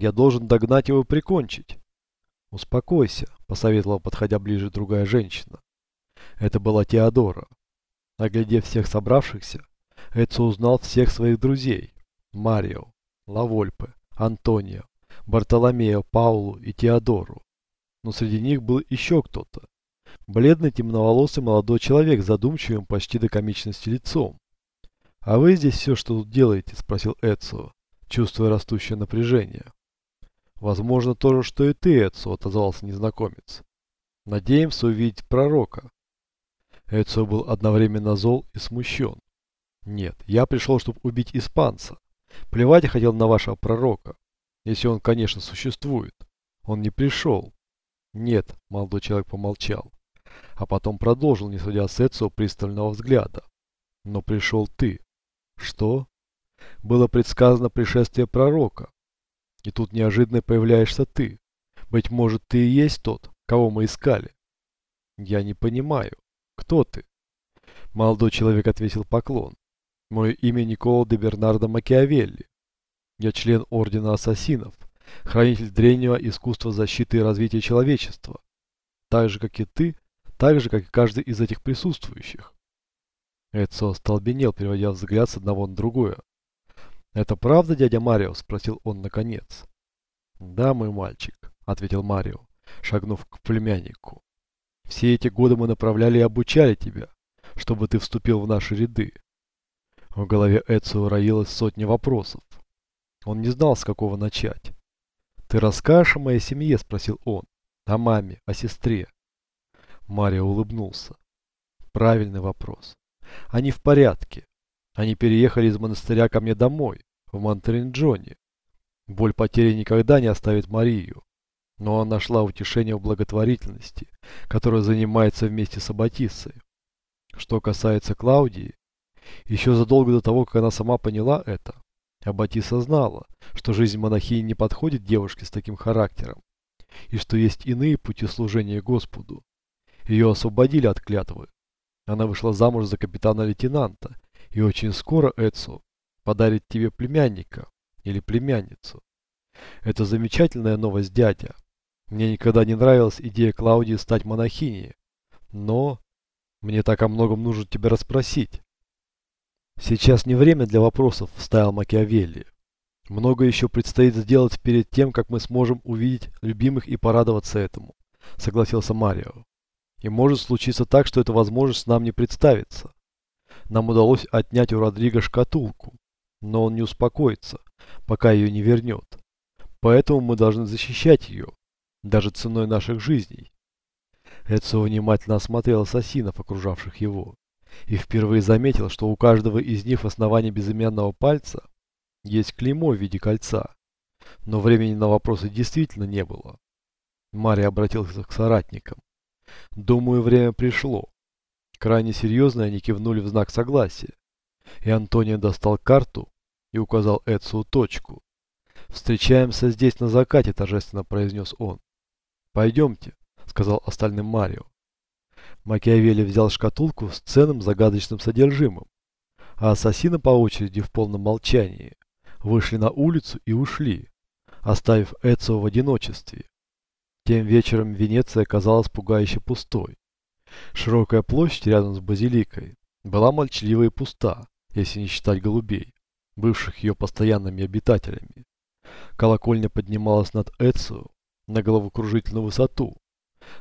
Я должен догнать его и прикончить. Успокойся, посоветовала, подходя ближе другая женщина. Это была Теодора. Оглядев всех собравшихся, Эдсо узнал всех своих друзей. Марио, Лавольпе, Антонио, Бартоломео, Паулу и Теодору. Но среди них был еще кто-то. Бледный темноволосый молодой человек задумчивым почти до комичности лицом. «А вы здесь все, что тут делаете?» – спросил Эдсо, чувствуя растущее напряжение. «Возможно, то же, что и ты, Эдсо», – отозвался незнакомец. «Надеемся увидеть пророка». Эдсо был одновременно зол и смущен. «Нет, я пришел, чтобы убить испанца. Плевать я хотел на вашего пророка, если он, конечно, существует. Он не пришел». «Нет», – молодой человек помолчал, а потом продолжил, не сводя с Эдсо пристального взгляда. «Но пришел ты». «Что?» «Было предсказано пришествие пророка. И тут неожиданно появляешься ты. Быть может, ты и есть тот, кого мы искали. Я не понимаю. Кто ты? Молодой человек ответил поклон. Мое имя Никола де Бернардо Макиавелли. Я член Ордена Ассасинов, хранитель древнего искусства защиты и развития человечества. Так же, как и ты, так же, как и каждый из этих присутствующих. Эдсо остолбенел, переводя взгляд с одного на другое. «Это правда, дядя Марио?» – спросил он наконец. «Да, мой мальчик», – ответил Марио, шагнув к племяннику. «Все эти годы мы направляли и обучали тебя, чтобы ты вступил в наши ряды». В голове Эцио роилось сотни вопросов. Он не знал, с какого начать. «Ты расскажешь о моей семье?» – спросил он. «О маме, о сестре». Марио улыбнулся. «Правильный вопрос. Они в порядке. Они переехали из монастыря ко мне домой, в Монтеринджоне. Боль потери никогда не оставит Марию. Но она нашла утешение в благотворительности, которой занимается вместе с Аббатиссой. Что касается Клаудии, еще задолго до того, как она сама поняла это, Аббатиса знала, что жизнь монахини не подходит девушке с таким характером, и что есть иные пути служения Господу. Ее освободили от клятвы. Она вышла замуж за капитана-лейтенанта и очень скоро Эцу подарит тебе племянника или племянницу. Это замечательная новость, дядя. Мне никогда не нравилась идея Клаудии стать монахиней. Но мне так о многом нужно тебя расспросить. Сейчас не время для вопросов, вставил Макиавелли. Много еще предстоит сделать перед тем, как мы сможем увидеть любимых и порадоваться этому, согласился Марио. И может случиться так, что эта возможность нам не представится. Нам удалось отнять у Родриго шкатулку, но он не успокоится, пока ее не вернет. Поэтому мы должны защищать ее, даже ценой наших жизней. Эдсо внимательно осмотрел ассасинов, окружавших его, и впервые заметил, что у каждого из них в основании безымянного пальца есть клеймо в виде кольца. Но времени на вопросы действительно не было. Мария обратился к соратникам. «Думаю, время пришло. Крайне серьезно они кивнули в знак согласия. И Антонио достал карту и указал Эдсу точку. «Встречаемся здесь на закате», – торжественно произнес он. «Пойдемте», – сказал остальным Марио. Макиавелли взял шкатулку с ценным загадочным содержимым, а ассасины по очереди в полном молчании вышли на улицу и ушли, оставив Эцио в одиночестве. Тем вечером Венеция казалась пугающе пустой. Широкая площадь рядом с базиликой была молчалива и пуста, если не считать голубей, бывших ее постоянными обитателями. Колокольня поднималась над Эцио на головокружительную высоту,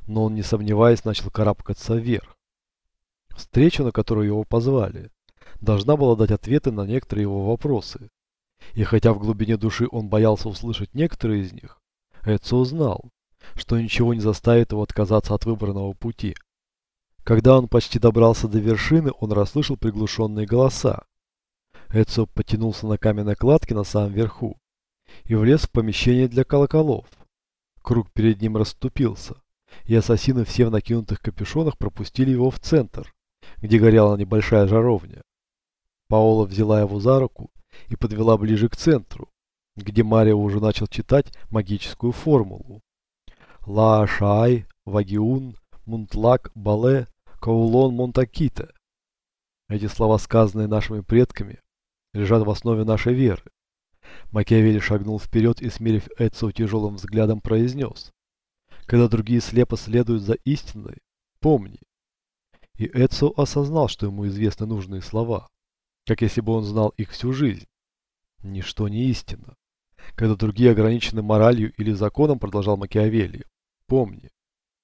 но он, не сомневаясь, начал карабкаться вверх. Встреча, на которую его позвали, должна была дать ответы на некоторые его вопросы. И хотя в глубине души он боялся услышать некоторые из них, Эцио знал, что ничего не заставит его отказаться от выбранного пути. Когда он почти добрался до вершины, он расслышал приглушенные голоса. Эдсо потянулся на каменной кладке на самом верху и влез в помещение для колоколов. Круг перед ним расступился, и ассасины все в накинутых капюшонах пропустили его в центр, где горела небольшая жаровня. Паола взяла его за руку и подвела ближе к центру, где Марио уже начал читать магическую формулу. Ла Шай, Вагиун, Мунтлак, Бале, Каулон, Монтаките. Эти слова, сказанные нашими предками, лежат в основе нашей веры. Макиавелли шагнул вперед и, смерив Эцио тяжелым взглядом, произнес. Когда другие слепо следуют за истиной, помни. И Эцио осознал, что ему известны нужные слова, как если бы он знал их всю жизнь. Ничто не истина. Когда другие ограничены моралью или законом, продолжал Макиавелли, помни,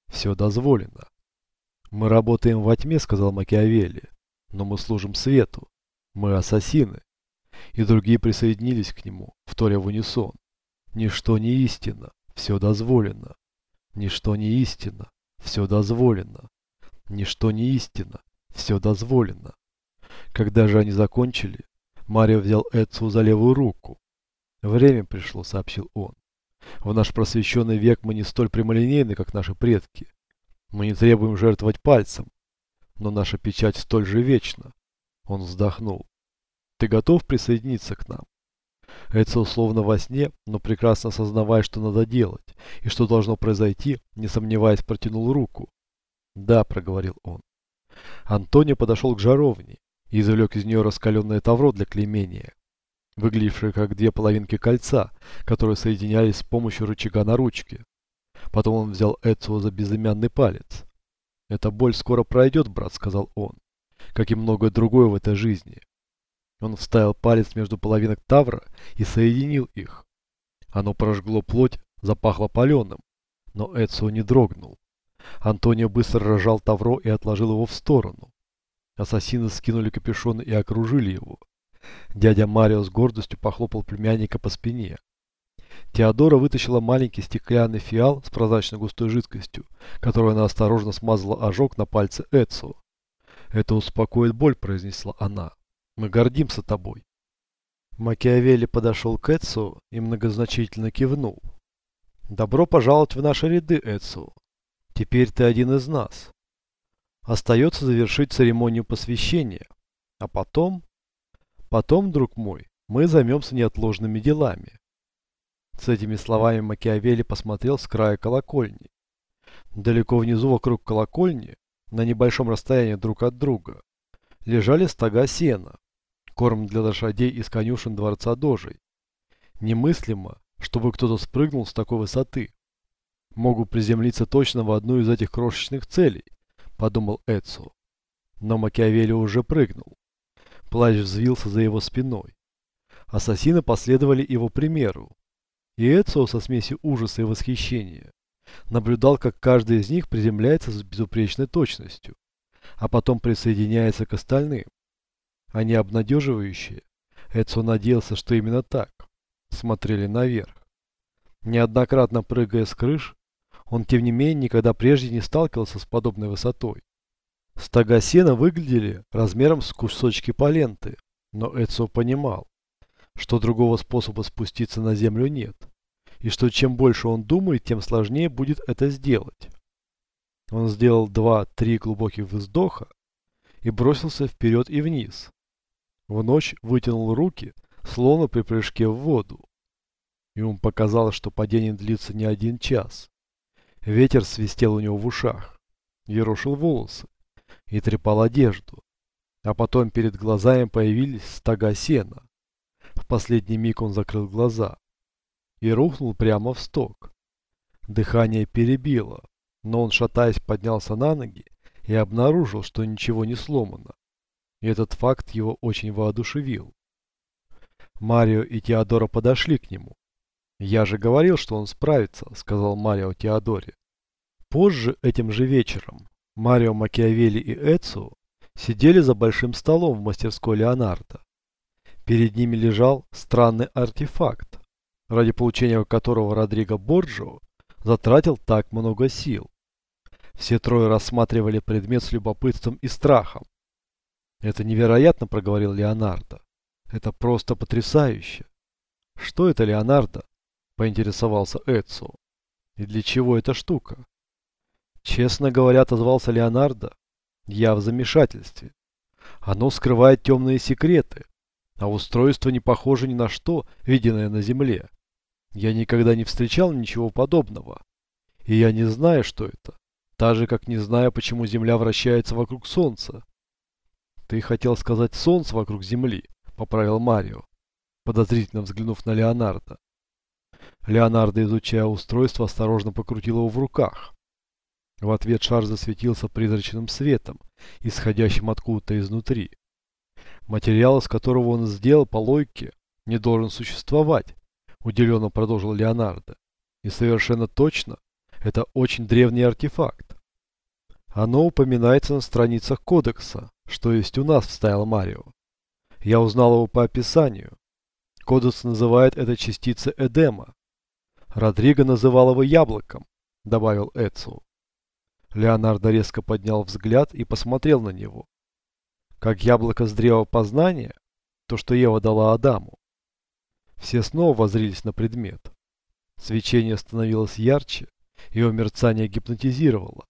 все дозволено. Мы работаем во тьме, сказал Макиавелли, но мы служим свету. Мы ассасины. И другие присоединились к нему, вторя в унисон. Ничто не истина, все дозволено. Ничто не истина, все дозволено. Ничто не истина, все дозволено. Когда же они закончили, Марио взял Эдсу за левую руку. Время пришло, сообщил он. В наш просвещенный век мы не столь прямолинейны, как наши предки. Мы не требуем жертвовать пальцем, но наша печать столь же вечна. Он вздохнул. Ты готов присоединиться к нам? Эдсо условно во сне, но прекрасно осознавая, что надо делать, и что должно произойти, не сомневаясь, протянул руку. «Да», — проговорил он. Антонио подошел к жаровне и извлек из нее раскаленное тавро для клеймения, выглядевшее как две половинки кольца, которые соединялись с помощью рычага на ручке. Потом он взял Эцио за безымянный палец. «Эта боль скоро пройдет, брат», — сказал он, как и многое другое в этой жизни. Он вставил палец между половинок тавра и соединил их. Оно прожгло плоть, запахло паленым, но Эцио не дрогнул. Антонио быстро рожал тавро и отложил его в сторону. Ассасины скинули капюшоны и окружили его. Дядя Марио с гордостью похлопал племянника по спине. Теодора вытащила маленький стеклянный фиал с прозрачной густой жидкостью, которую она осторожно смазала ожог на пальце Эцио. «Это успокоит боль», — произнесла она. «Мы гордимся тобой». Макиавелли подошел к Эцио и многозначительно кивнул. «Добро пожаловать в наши ряды, Эцио. Теперь ты один из нас. Остается завершить церемонию посвящения. А потом... Потом, друг мой, мы займемся неотложными делами. С этими словами Макиавелли посмотрел с края колокольни. Далеко внизу вокруг колокольни, на небольшом расстоянии друг от друга, лежали стога сена, корм для лошадей из конюшен дворца Дожей. Немыслимо, чтобы кто-то спрыгнул с такой высоты. Могу приземлиться точно в одну из этих крошечных целей, подумал Эцу. Но Макиавелли уже прыгнул. Плащ взвился за его спиной. Ассасины последовали его примеру. И Эцио со смесью ужаса и восхищения наблюдал, как каждый из них приземляется с безупречной точностью, а потом присоединяется к остальным. Они обнадеживающие. Эцио надеялся, что именно так. Смотрели наверх. Неоднократно прыгая с крыш, он, тем не менее, никогда прежде не сталкивался с подобной высотой. Стога сена выглядели размером с кусочки поленты, но Эцио понимал, что другого способа спуститься на землю нет, и что чем больше он думает, тем сложнее будет это сделать. Он сделал два-три глубоких вздоха и бросился вперед и вниз. В ночь вытянул руки, словно при прыжке в воду. Ему показалось, что падение длится не один час. Ветер свистел у него в ушах, ерошил волосы и трепал одежду. А потом перед глазами появились стога сена. В последний миг он закрыл глаза и рухнул прямо в сток. Дыхание перебило, но он, шатаясь, поднялся на ноги и обнаружил, что ничего не сломано. И этот факт его очень воодушевил. Марио и Теодора подошли к нему. «Я же говорил, что он справится», — сказал Марио Теодоре. Позже, этим же вечером, Марио Макиавелли и Эцио сидели за большим столом в мастерской Леонардо. Перед ними лежал странный артефакт, ради получения которого Родриго Борджио затратил так много сил. Все трое рассматривали предмет с любопытством и страхом. «Это невероятно», — проговорил Леонардо. «Это просто потрясающе». «Что это, Леонардо?» — поинтересовался Эцио. «И для чего эта штука?» Честно говоря, отозвался Леонардо, я в замешательстве. Оно скрывает темные секреты, а устройство не похоже ни на что, виденное на Земле. Я никогда не встречал ничего подобного. И я не знаю, что это. Так же, как не знаю, почему Земля вращается вокруг Солнца. Ты хотел сказать Солнце вокруг Земли, поправил Марио. подозрительно взглянув на Леонардо. Леонардо, изучая устройство, осторожно покрутил его в руках. В ответ шар засветился призрачным светом, исходящим откуда-то изнутри. Материал, из которого он сделал по логике, не должен существовать, удивленно продолжил Леонардо. И совершенно точно, это очень древний артефакт. Оно упоминается на страницах кодекса, что есть у нас, вставил Марио. Я узнал его по описанию. Кодекс называет это частицей Эдема. Родриго называл его яблоком, добавил Эцио. Леонардо резко поднял взгляд и посмотрел на него. Как яблоко с древа познания, то, что Ева дала Адаму. Все снова воззрились на предмет. Свечение становилось ярче, его мерцание гипнотизировало.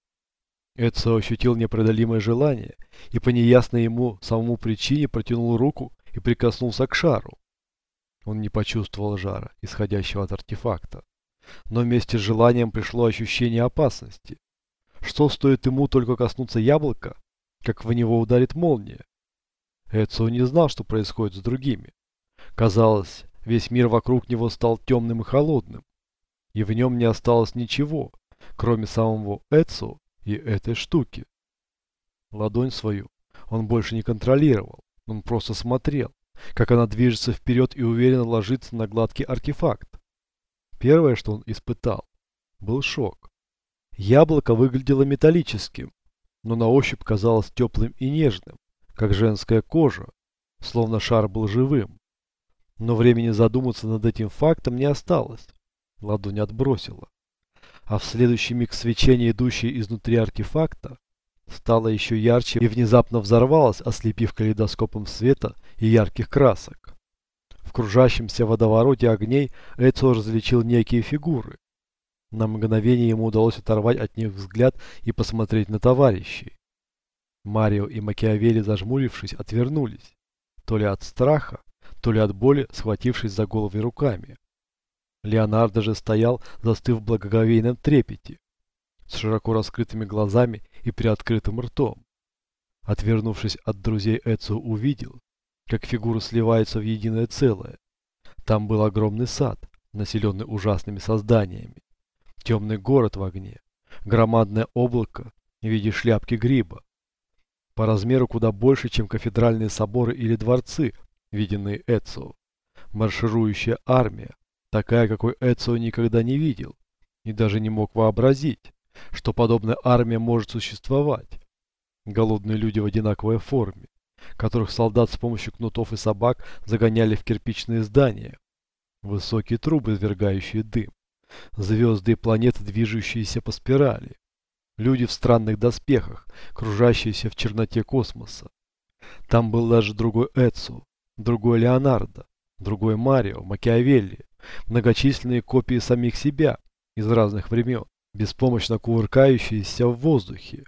Эдсо ощутил непреодолимое желание и по неясной ему самому причине протянул руку и прикоснулся к шару. Он не почувствовал жара, исходящего от артефакта. Но вместе с желанием пришло ощущение опасности. Что стоит ему только коснуться яблока, как в него ударит молния? Эдсо не знал, что происходит с другими. Казалось, весь мир вокруг него стал темным и холодным, и в нем не осталось ничего, кроме самого Эдсо и этой штуки. Ладонь свою он больше не контролировал, он просто смотрел, как она движется вперед и уверенно ложится на гладкий артефакт. Первое, что он испытал, был шок. Яблоко выглядело металлическим, но на ощупь казалось теплым и нежным, как женская кожа, словно шар был живым. Но времени задуматься над этим фактом не осталось. Ладонь отбросила а в следующий миг свечение, идущее изнутри артефакта, стало еще ярче и внезапно взорвалось, ослепив калейдоскопом света и ярких красок. В кружащемся водовороте огней Эцио различил некие фигуры. На мгновение ему удалось оторвать от них взгляд и посмотреть на товарищей. Марио и Макиавелли, зажмурившись, отвернулись. То ли от страха, то ли от боли, схватившись за головы руками. Леонардо же стоял, застыв в благоговейном трепете, с широко раскрытыми глазами и приоткрытым ртом. Отвернувшись от друзей Эцио увидел, как фигуры сливаются в единое целое. Там был огромный сад, населенный ужасными созданиями. Темный город в огне, громадное облако в виде шляпки гриба. По размеру куда больше, чем кафедральные соборы или дворцы, виденные Эцио. Марширующая армия, такая, какой Эцио никогда не видел и даже не мог вообразить, что подобная армия может существовать. Голодные люди в одинаковой форме, которых солдат с помощью кнутов и собак загоняли в кирпичные здания. Высокие трубы, извергающие дым. Звезды и планеты, движущиеся по спирали. Люди в странных доспехах, кружащиеся в черноте космоса. Там был даже другой Эцио, другой Леонардо, другой Марио, Макиавелли, многочисленные копии самих себя из разных времен, беспомощно кувыркающиеся в воздухе,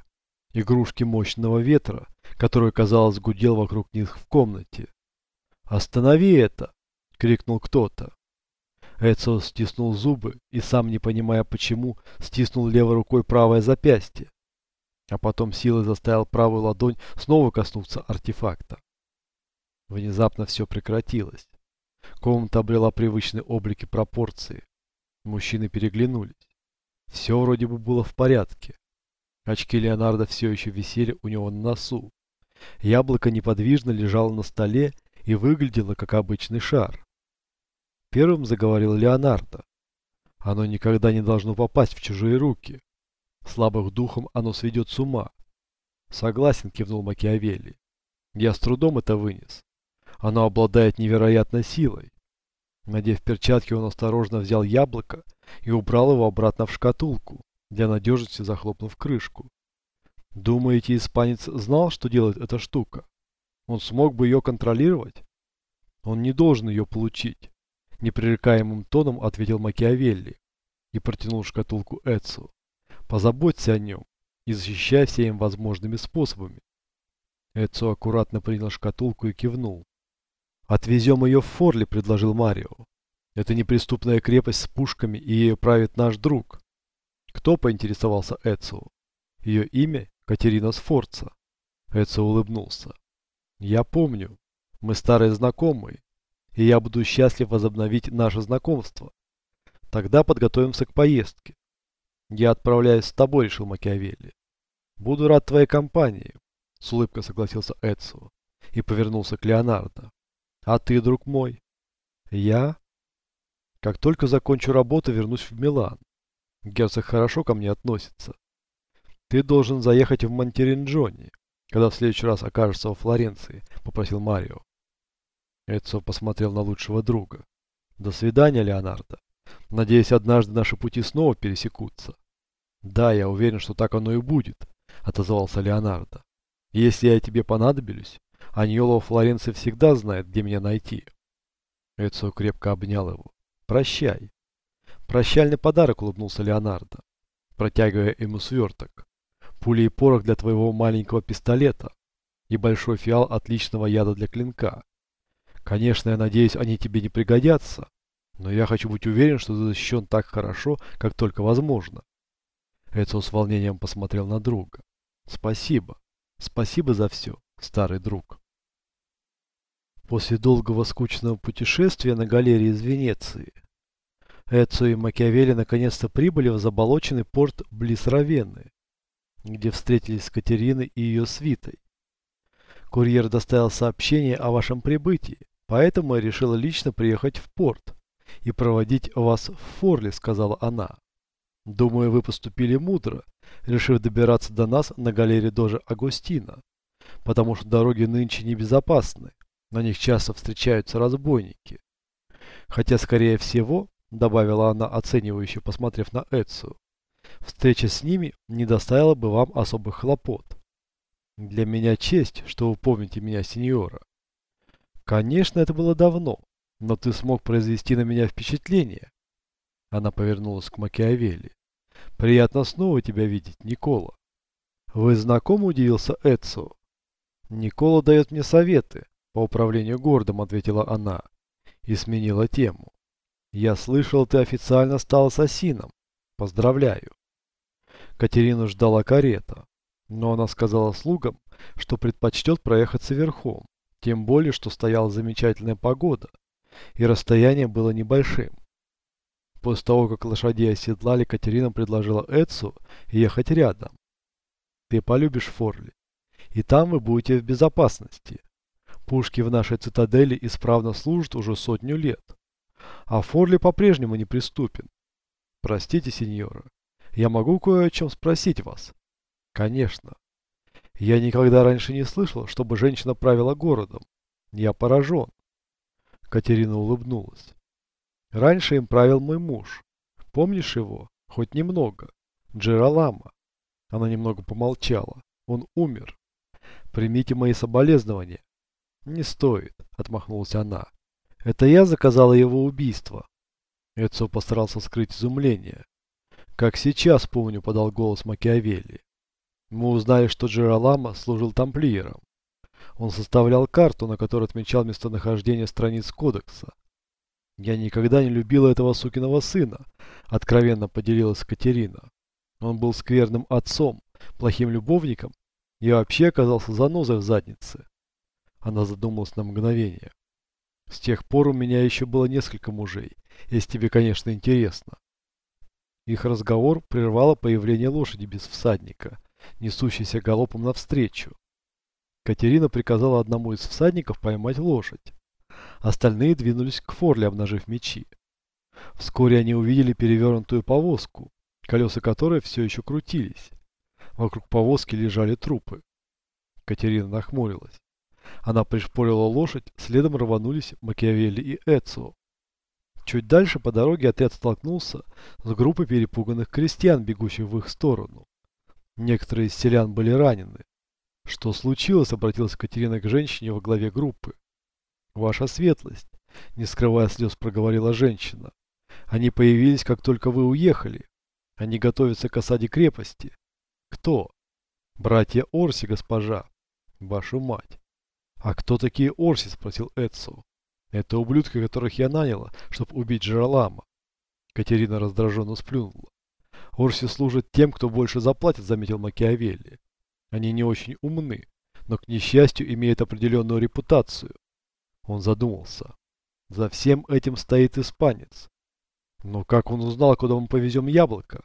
игрушки мощного ветра, который, казалось, гудел вокруг них в комнате. «Останови это!» — крикнул кто-то. Эцио стиснул зубы и, сам не понимая почему, стиснул левой рукой правое запястье. А потом силой заставил правую ладонь снова коснуться артефакта. Внезапно все прекратилось. Комната обрела привычный облик и пропорции. Мужчины переглянулись. Все вроде бы было в порядке. Очки Леонардо все еще висели у него на носу. Яблоко неподвижно лежало на столе и выглядело как обычный шар. Первым заговорил Леонардо. Оно никогда не должно попасть в чужие руки. Слабых духом оно сведет с ума. Согласен, кивнул Макиавелли. Я с трудом это вынес. Оно обладает невероятной силой. Надев перчатки, он осторожно взял яблоко и убрал его обратно в шкатулку, для надежности захлопнув крышку. Думаете, испанец знал, что делает эта штука? Он смог бы ее контролировать? Он не должен ее получить. Непререкаемым тоном ответил Макиавелли и протянул шкатулку Эцу. Позаботься о нем и защищай всеми возможными способами. Эцу аккуратно принял шкатулку и кивнул. «Отвезем ее в Форли», — предложил Марио. «Это неприступная крепость с пушками, и ею правит наш друг». «Кто?» — поинтересовался Эцио. «Ее имя Катерина Сфорца». Эцио улыбнулся. «Я помню. Мы старые знакомые. И я буду счастлив возобновить наше знакомство. Тогда подготовимся к поездке. Я отправляюсь с тобой, решил Макиавелли. Буду рад твоей компании, с улыбкой согласился Эцио и повернулся к Леонардо. А ты, друг мой? Я? Как только закончу работу, вернусь в Милан. Герцог хорошо ко мне относится. Ты должен заехать в Монтеринджони, когда в следующий раз окажешься во Флоренции, попросил Марио. Эцио посмотрел на лучшего друга. До свидания, Леонардо. Надеюсь, однажды наши пути снова пересекутся. Да, я уверен, что так оно и будет, отозвался Леонардо. Если я тебе понадоблюсь, Аньоло Флоренции всегда знает, где меня найти. Эцио крепко обнял его. Прощай. Прощальный подарок, улыбнулся Леонардо, протягивая ему сверток. Пули и порох для твоего маленького пистолета и большой фиал отличного яда для клинка. Конечно, я надеюсь, они тебе не пригодятся, но я хочу быть уверен, что ты защищен так хорошо, как только возможно. Эцио с волнением посмотрел на друга. Спасибо. Спасибо за все, старый друг. После долгого скучного путешествия на галерее из Венеции, Эцио и Макиавелли наконец-то прибыли в заболоченный порт близ Равенны, где встретились с Катериной и ее свитой. Курьер доставил сообщение о вашем прибытии, поэтому я решила лично приехать в порт и проводить вас в Форли, сказала она. Думаю, вы поступили мудро, решив добираться до нас на галере Дожа Агустина, потому что дороги нынче небезопасны, на них часто встречаются разбойники. Хотя, скорее всего, добавила она, оценивающе посмотрев на Эцию, встреча с ними не доставила бы вам особых хлопот. Для меня честь, что вы помните меня, сеньора. Конечно, это было давно, но ты смог произвести на меня впечатление. Она повернулась к Макиавелли. Приятно снова тебя видеть, Никола. Вы знакомы, удивился Эцио. Никола дает мне советы по управлению городом, ответила она и сменила тему. Я слышал, ты официально стал ассасином. Поздравляю. Катерину ждала карета, но она сказала слугам, что предпочтет проехаться верхом, тем более, что стояла замечательная погода, и расстояние было небольшим. После того, как лошадей оседлали, Катерина предложила Эдсу ехать рядом. Ты полюбишь Форли, и там вы будете в безопасности. Пушки в нашей цитадели исправно служат уже сотню лет, а Форли по-прежнему неприступен. Простите, сеньора, я могу кое о чем спросить вас? Конечно. Я никогда раньше не слышал, чтобы женщина правила городом. Я поражен. Катерина улыбнулась. Раньше им правил мой муж. Помнишь его? Хоть немного. Джералама. Она немного помолчала. Он умер. Примите мои соболезнования. Не стоит, отмахнулась она. Это я заказала его убийство. Эцо постарался скрыть изумление. Как сейчас помню, подал голос Макиавелли. Мы узнали, что Джералама служил тамплиером. Он составлял карту, на которой отмечал местонахождение страниц кодекса. Я никогда не любила этого сукиного сына, откровенно поделилась Катерина. Он был скверным отцом, плохим любовником и вообще оказался занозой в заднице. Она задумалась на мгновение. С тех пор у меня еще было несколько мужей, если тебе, конечно, интересно. Их разговор прервало появление лошади без всадника, несущейся галопом навстречу. Катерина приказала одному из всадников поймать лошадь. Остальные двинулись к Форле, обнажив мечи. Вскоре они увидели перевернутую повозку, колеса которой все еще крутились. Вокруг повозки лежали трупы. Катерина нахмурилась. Она пришпорила лошадь, следом рванулись Макиавелли и Эцио. Чуть дальше по дороге отряд столкнулся с группой перепуганных крестьян, бегущих в их сторону. Некоторые из селян были ранены. «Что случилось?» – обратилась Катерина к женщине во главе группы. «Ваша светлость», – не скрывая слез, проговорила женщина. «Они появились, как только вы уехали. Они готовятся к осаде крепости». «Кто?» «Братья Орси, госпожа». «Вашу мать». «А кто такие Орси?» – спросил Эдсо. «Это ублюдки, которых я наняла, чтобы убить Джералама». Катерина раздраженно сплюнула. «Орси служат тем, кто больше заплатит», – заметил Макиавелли. Они не очень умны, но, к несчастью, имеют определенную репутацию. Он задумался. За всем этим стоит испанец. Но как он узнал, куда мы повезем яблоко?